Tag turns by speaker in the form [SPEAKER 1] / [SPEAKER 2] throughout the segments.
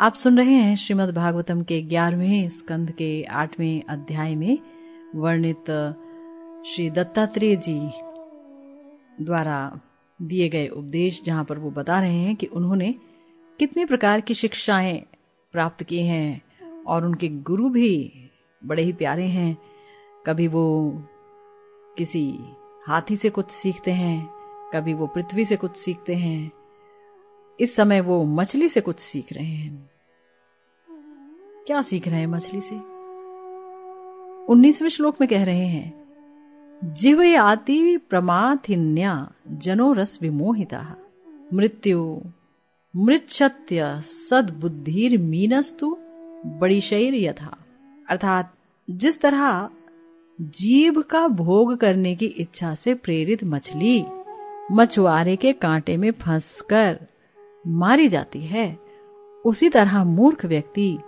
[SPEAKER 1] आप सुन रहे हैं श्रीमद् भागवतम के ग्यारहवें स्कंद के आठवें अध्याय में वर्णित श्री दत्तात्रेय जी द्वारा दिए गए उपदेश, जहाँ पर वो बता रहे हैं कि उन्होंने कितने प्रकार की शिक्षाएँ प्राप्त की हैं और उनके गुरु भी बड़े ही प्यारे हैं। कभी वो किसी हाथी से कुछ सीखते हैं, कभी वो पृथ्वी से कुछ सीखते हैं इस समय वो मछली से कुछ सीख रहे हैं। क्या सीख रहे हैं मछली से? उन्नीसवें श्लोक में कह रहे हैं जीव आति प्रमाथिन्या जनो रस विमोहिता। मृत्यु मृक्षत्य सदबुद्धिर मीनस्तु बड़ी शैर यथा अर्थात, जिस तरह जीव का भोग करने की इच्छा से प्रेरित मछली मछुआरे के कांटे में फंसकर मारी जाती है। उसी तरह मूर्ख व्यक्ति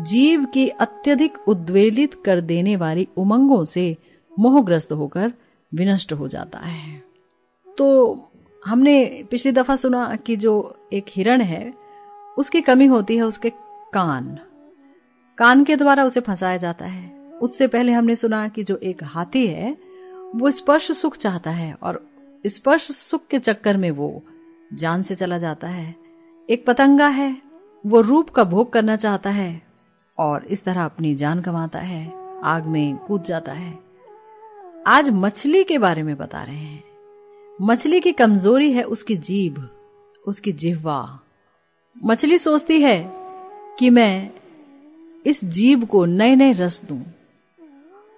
[SPEAKER 1] जीव की अत्यधिक उद्वेलित कर देने वाली उमंगों से मोहग्रस्त होकर विनष्ट हो जाता है। तो हमने पिछली दफ़ा सुना कि जो एक हिरण है, उसकी कमी होती है उसके कान। कान के द्वारा उसे फंसाया जाता है। उससे पहले हमने सुना कि जो एक हाथी है, वो स्पर्श सुख चाहता है और स्पर्श सुख के चक्कर में वो जान से चला जाता है। एक पतंगा है, वो रूप का भोग करना चाहता है और इस तरह अपनी जान कमाता है, आग में कूद जाता है। आज मछली के बारे में बता रहे हैं। मछली की कमज़ोरी है उसकी जीभ, उसकी जिह्वा। मछली सोचती है कि मैं इस जीव को नए नए रस दूँ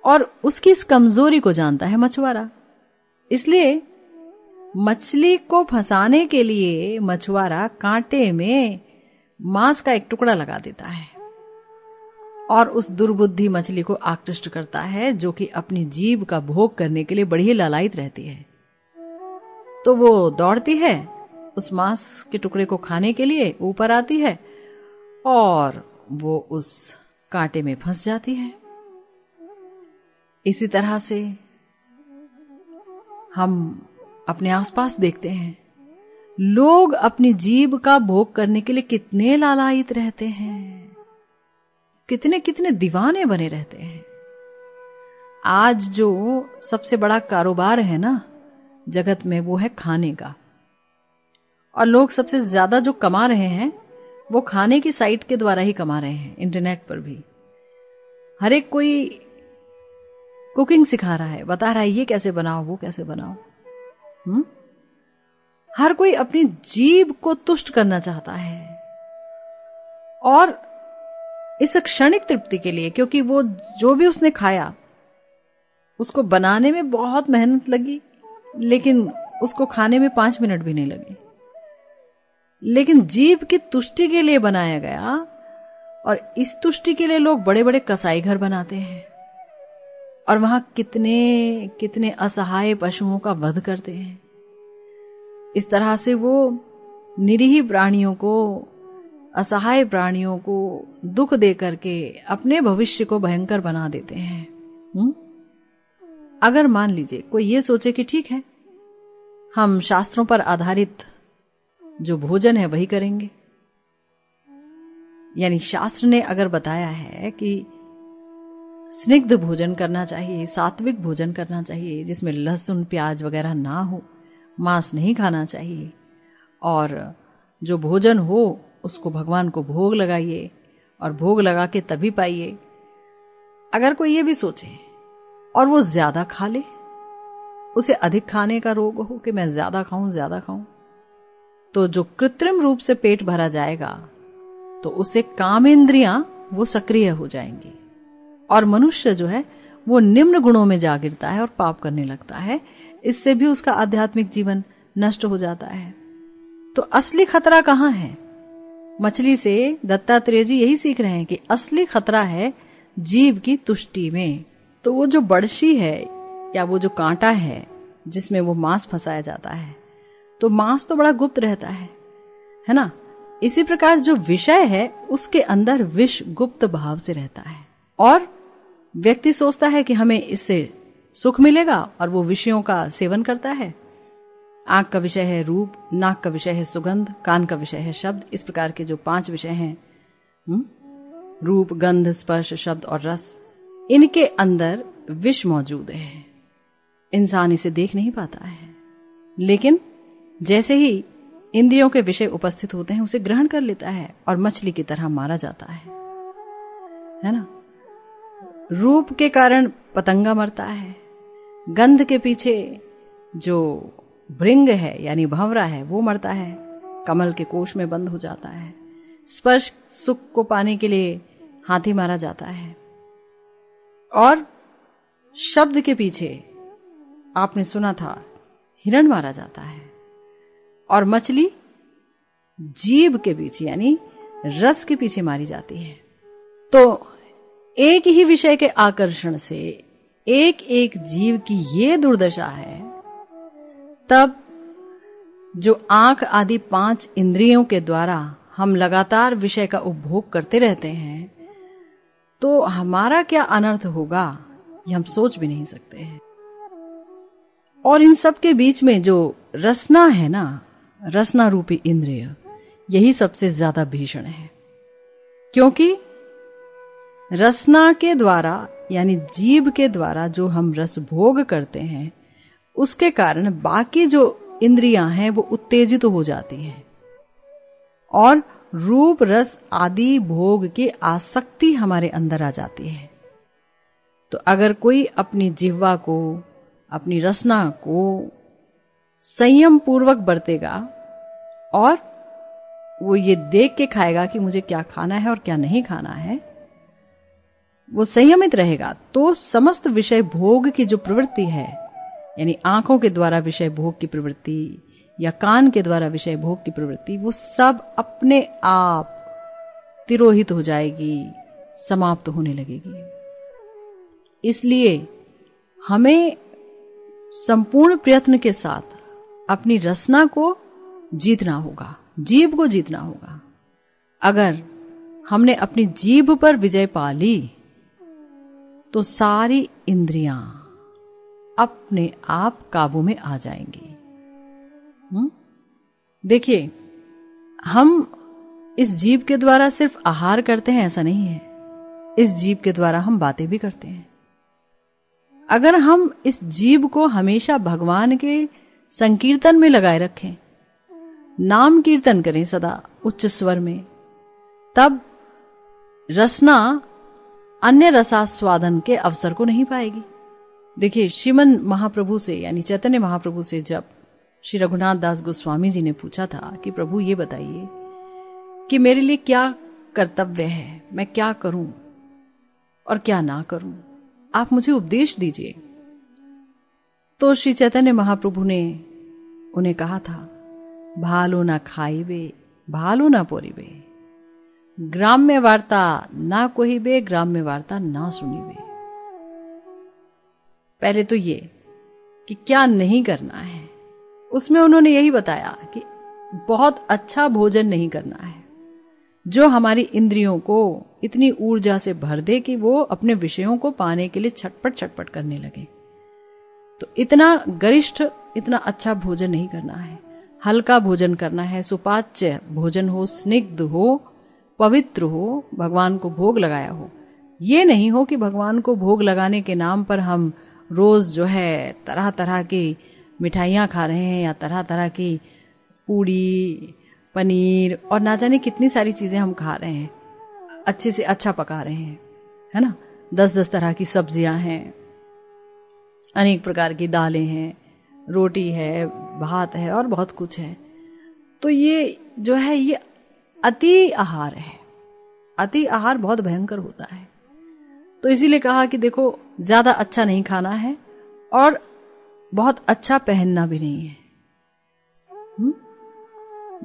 [SPEAKER 1] और उसकी इस कमज़ोरी को जानता है मछुआरा। इसलिए मछली को फंसाने के लिए मछुआरा कांटे में मांस का एक टुकड़ा लगा देता है और उस दुर्बुद्धि मछली को आकृष्ट करता है, जो कि अपनी जीव का भोग करने के लिए बड़ी ही लालायित रहती है। तो वो दौड़ती है, उस मांस के टुकड़े को खाने के लिए ऊपर आती है और वो उस कांटे में फंस जाती है। इसी तरह से हम अपने आसपास देखते हैं। लोग अपनी जीव का भोग करने के लिए कितने लालायित रहते हैं। कितने कितने दीवाने बने रहते हैं। आज जो सबसे बड़ा कारोबार है ना, जगत में वो है खाने का। और लोग सबसे ज़्यादा जो कमा रहे हैं, वो खाने की साइट के द्वारा ही कमा रहे हैं, इंटरनेट पर भी। हर एक कोई कुकिंग सिखा रहा है, बता रहा है, ये कैसे बनाओ, वो कैसे बनाओ? हुँ? हर कोई अपनी जीव को तुष्ट करना चाहता है। और इस क्षणिक तृप्ति के लिए, क्योंकि वो जो भी उसने खाया, उसको बनाने में बहुत मेहनत लगी, लेकिन उसको खाने में पाँच मिनट भी नहीं लगे। लेकिन जीव की तुष्टि के लिए बनाया गया, और इस तुष्टि के लिए लोग बड़े बड़े कसाई घर बनाते हैं। और वहाँ कितने कितने असहाय पशुओं का वध करते हैं। इस तरह से वो निरीह प्राणियों को, असहाय प्राणियों को दुख दे करके अपने भविष्य को भयंकर बना देते हैं। हुँ? अगर मान लीजिए, कोई ये सोचे कि ठीक है, हम शास्त्रों पर आधारित जो भोजन है वही करेंगे। यानी शास्त्र ने अगर बताया है कि स्निग्ध भोजन करना चाहिए, सात्विक भोजन करना चाहिए, जिसमें लहसुन, प्याज वगैरह ना हो, मांस नहीं खाना चाहिए। और जो भोजन हो, उसको भगवान को भोग लगाइए, और भोग लगा के तभी पाइए। अगर कोई ये भी सोचे, और वो ज़्यादा खा ले, उसे अधिक खाने का रोग हो कि मैं ज़्यादा खाऊं ज़्यादा खाऊं तो जो कृत्रिम रूप से पेट भरा जाएगा तो उससे काम इंद्रियाँ वो सक्रिय हो जाएँगी। और मनुष्य जो है, वो निम्न गुणों में जा गिरता है और पाप करने लगता है। इससे भी उसका आध्यात्मिक जीवन नष्ट हो जाता है। तो असली खतरा कहाँ है? मछली से दत्तात्रेय जी यही सीख रहे हैं कि असली खतरा है जीव की तुष्टि में। तो वो जो बड़शी है या वो जो कांटा है, जिसमें वो मांस फंसाया जाता है तो मांस तो बड़ा गुप्त रहता है है ना? इसी प्रकार जो विषय है, उसके अंदर विष गुप्त भाव से रहता है। और व्यक्ति सोचता है कि हमें इससे सुख मिलेगा और वो विषयों का सेवन करता है। आँख का विषय है रूप, नाक का विषय है सुगंध, कान का विषय है शब्द। इस प्रकार के जो पाँच विषय हैं रूप, गंध, स्पर्श, शब्द और रस, इनके अंदर विष मौजूद है। इंसान इसे देख नहीं पाता है। लेकिन जैसे ही इंद्रियों के विषय उपस्थित होते हैं, उसे ग्रहण कर लेता है और मछली की तरह मारा जाता है। है ना? रूप के कारण पतंगा मरता है। गंध के पीछे जो भृंग है, यानी भंवरा है, वो मरता है। कमल के कोष में बंद हो जाता है। स्पर्श सुख को पाने के लिए हाथी मारा जाता है। और शब्द के पीछे आपने सुना था, हिरण मारा जाता है। और मछली जीव के पीछे यानी रस के पीछे मारी जाती है। तो एक ही विषय के आकर्षण से एक एक जीव की ये दुर्दशा है, तब जो आँख आदि पाँच इंद्रियों के द्वारा हम लगातार विषय का उपभोग करते रहते हैं तो हमारा क्या अनर्थ होगा ये हम सोच भी नहीं सकते हैं। और इन सब के बीच में जो रसना है ना रसना रूपी इंद्रिय, यही सबसे ज़्यादा भीषण है। क्योंकि रसना के द्वारा, यानी जीव के द्वारा जो हम रस भोग करते हैं, उसके कारण बाकी जो इंद्रियाँ हैं, वो उत्तेजित हो जाती हैं। और रूप, रस आदि भोग की आसक्ति हमारे अंदर आ जाती है। तो अगर कोई अपनी जिह्वा को, अपनी रसना को संयम पूर्वक बरतेगा, और वो ये देख के खाएगा कि मुझे क्या खाना है और क्या नहीं खाना है वो संयमित रहेगा तो समस्त विषय भोग की जो प्रवृत्ति है, यानी आँखों के द्वारा विषय भोग की प्रवृत्ति या कान के द्वारा विषय भोग की प्रवृत्ति, वो सब अपने आप तिरोहित हो जाएगी, समाप्त होने लगेगी। इसलिए हमें संपूर्ण प्रयत्न के साथ अपनी रसना को जीतना होगा, जीव को जीतना होगा। अगर हमने अपनी जीभ पर विजय पा ली तो सारी इंद्रियाँ अपने आप काबू में आ जाएँगी। हम्म? देखिए, हम इस जीव के द्वारा सिर्फ़ आहार करते हैं, ऐसा नहीं है। इस जीव के द्वारा हम बातें भी करते हैं। अगर हम इस जीव को हमेशा भगवान के संकीर्तन में लगाए रखें, नाम कीर्तन करें सदा, उच्च स्वर में, तब रसना अन्य रसास्वादन के अवसर को नहीं पाएगी। देखिए, श्रीमन महाप्रभु से, यानी चैतन्य महाप्रभु से जब श्री रघुनाथ दास गोस्वामी जी ने पूछा था कि प्रभु ये बताइए कि मेरे लिए क्या कर्तव्य है, मैं क्या करूँ और क्या ना करूँ, आप मुझे उपदेश दीजिए। तो श्री चैतन्य महाप्रभु ने उन्हें कहा था, भालो ना खाइबे, भालो ना पोरीबे। ग्राम्य वार्ता ना कोहिबे ग्राम्य वार्ता ना सुनी बे। पहले तो ये कि क्या नहीं करना है। उसमें उन्होंने यही बताया कि बहुत अच्छा भोजन नहीं करना है। जो हमारी इंद्रियों को इतनी ऊर्जा से भर दे कि वो अपने विषयों को पाने के लिए छटपट छटपट करने लगे। तो इतना गरिष्ठ, इतना अच्छा भोजन नहीं करना है। हल्का भोजन करना है, सुपाच्य भोजन हो, स्निग्ध हो पवित्र हो, भगवान को भोग लगाया हो। ये नहीं हो कि भगवान को भोग लगाने के नाम पर हम रोज जो है तरह तरह की मिठाइयाँ खा रहे हैं या तरह तरह की पूड़ी, पनीर और ना जाने कितनी सारी चीज़ें हम खा रहे हैं। अच्छे से अच्छा पका रहे हैं, है ना? दस दस तरह की सब्ज़ियाँ हैं, अनेक प्रकार की दालें हैं, रोटी है, भात है और बहुत कुछ है। तो ये जो है, ये अति आहार है। अति आहार बहुत भयंकर होता है। तो इसीलिए कहा कि देखो, ज़्यादा अच्छा नहीं खाना है और बहुत अच्छा पहनना भी नहीं है।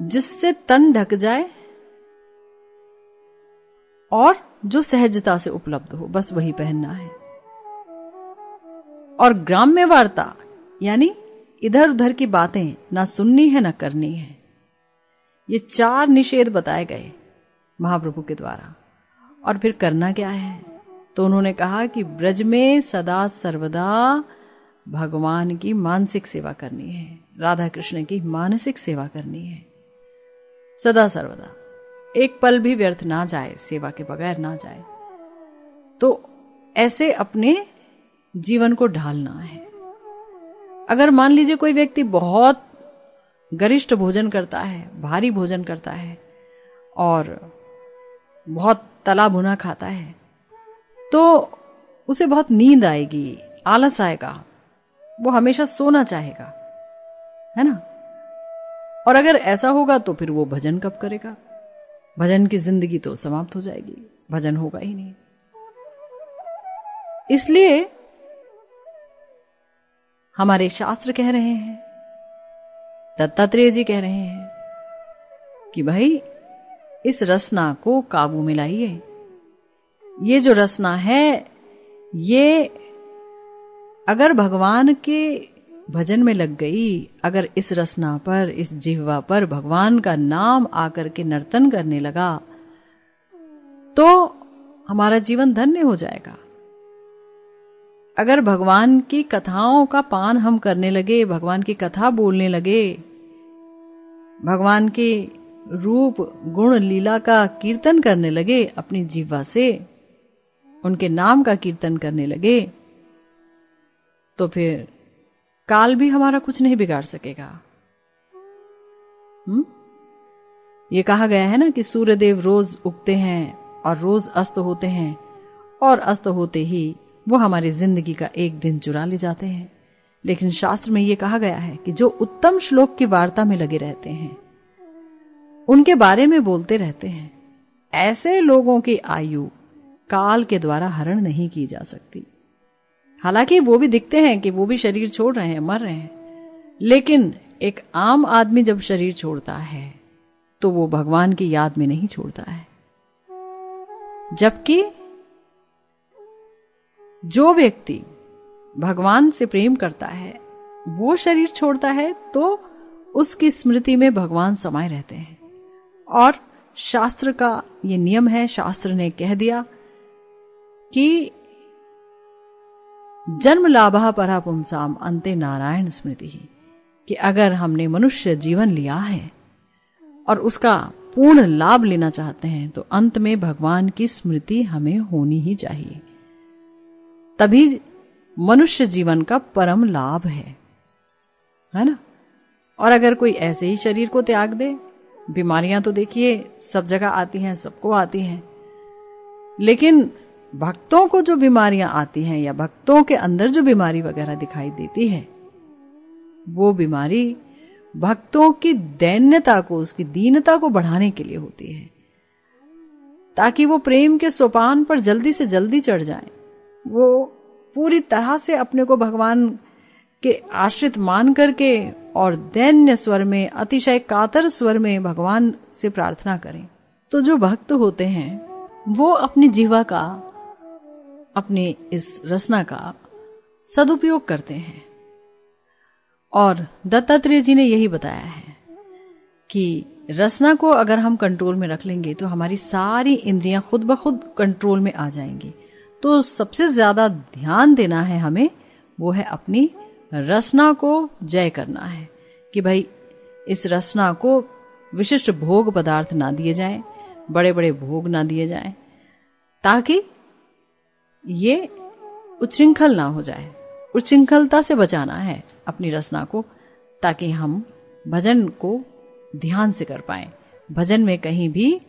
[SPEAKER 1] जिससे तन ढक जाए और जो सहजता से उपलब्ध हो, बस वही पहनना है। और ग्राम्य वार्ता, यानी इधर उधर की बातें ना सुननी है, ना करनी है। ये चार निषेध बताए गए महाप्रभु के द्वारा। और फिर करना क्या है? तो उन्होंने कहा कि ब्रज में सदा सर्वदा भगवान की मानसिक सेवा करनी है। राधा कृष्ण की मानसिक सेवा करनी है। सदा सर्वदा। एक पल भी व्यर्थ ना जाए, सेवा के बगैर ना जाए। तो ऐसे अपने जीवन को ढालना है। अगर मान लीजिए कोई व्यक्ति बहुत गरिष्ठ भोजन करता है, भारी भोजन करता है और बहुत तला भुना खाता है तो उसे बहुत नींद आएगी, आलस आएगा, वो हमेशा सोना चाहेगा, है ना? और अगर ऐसा होगा तो फिर वो भजन कब करेगा? भजन की ज़िंदगी तो समाप्त हो जाएगी, भजन होगा ही नहीं। इसलिए हमारे शास्त्र कह रहे हैं दत्तात्रेय जी कह रहे हैं कि भाई, इस रसना को काबू में लाइए। ये जो रसना है, ये अगर भगवान के भजन में लग गई, अगर इस रसना पर, इस जिह्वा पर भगवान का नाम आकर के नर्तन करने लगा तो हमारा जीवन धन्य हो जाएगा। अगर भगवान की कथाओं का पान हम करने लगे, भगवान की कथा बोलने लगे भगवान के रूप, गुण, लीला का कीर्तन करने लगे अपनी जीवा से। उनके नाम का कीर्तन करने लगे। तो फिर काल भी हमारा कुछ नहीं बिगाड़ सकेगा। हुँ? ये कहा गया है ना कि सूर्यदेव रोज उगते हैं और रोज अस्त होते हैं और अस्त होते ही वो हमारी ज़िंदगी का एक दिन चुरा ले जाते हैं। लेकिन शास्त्र में यह कहा गया है कि जो उत्तम श्लोक की वार्ता में लगे रहते हैं, उनके बारे में बोलते रहते हैं, ऐसे लोगों की आयु काल के द्वारा हरण नहीं की जा सकती। हालाँकि वो भी दिखते हैं कि वो भी शरीर छोड़ रहे हैं, मर रहे हैं, लेकिन एक आम आदमी जब शरीर छोड़ता है तो वो भगवान की याद में नहीं छोड़ता है। जबकि जो व्यक्ति भगवान से प्रेम करता है, वो शरीर छोड़ता है तो उसकी स्मृति में भगवान समाये रहते हैं। और शास्त्र का ये नियम है, शास्त्र ने कह दिया कि जन्म लाभा परा पुमसाम अंते नारायण स्मृति ही कि अगर हमने मनुष्य जीवन लिया है और उसका पूर्ण लाभ लेना चाहते हैं तो अंत में भगवान की स्मृति हमें होनी ही चाहिए। तभी मनुष्य जीवन का परम लाभ है। है ना? और अगर कोई ऐसे ही शरीर को त्याग दे, बीमारियाँ तो देखिए, सब जगह आती हैं, सबको आती हैं। लेकिन भक्तों को जो बीमारियाँ आती हैं या भक्तों के अंदर जो बीमारी वगैरह दिखाई देती है, वो बीमारी भक्तों की दैन्यता को, उसकी दीनता को बढ़ाने के लिए होती है। ताकि वो प्रेम के सोपान पर जल्दी से जल्दी चढ़ जाए। वो पूरी तरह से अपने को भगवान के आश्रित मान करके और दैन्य स्वर में, अतिशय कातर स्वर में भगवान से प्रार्थना करें। तो जो भक्त होते हैं, वो अपनी जीवा का, अपने इस रचना का सदुपयोग करते हैं। और दत्तात्रेय जी ने यही बताया है कि रचना को अगर हम कंट्रोल में रख लेंगे तो हमारी सारी इंद्रियाँ खुद ब खुद कंट्रोल में आ जाएँगी। तो सबसे ज़्यादा ध्यान देना है हमें वो है अपनी रचना को जय करना है कि भाई इस रचना को विशिष्ट भोग पदार्थ ना दिए जाएँ, बड़े बड़े भोग ना दिए जाएँ, ताकि ये उच्छृंखल ना हो जाए उच्छृंखलता से बचाना है अपनी रचना को ताकि हम भजन को ध्यान से कर पाए भजन में कहीं भी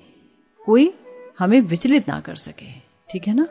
[SPEAKER 1] कोई हमें विचलित ना कर सके ठीक है ना?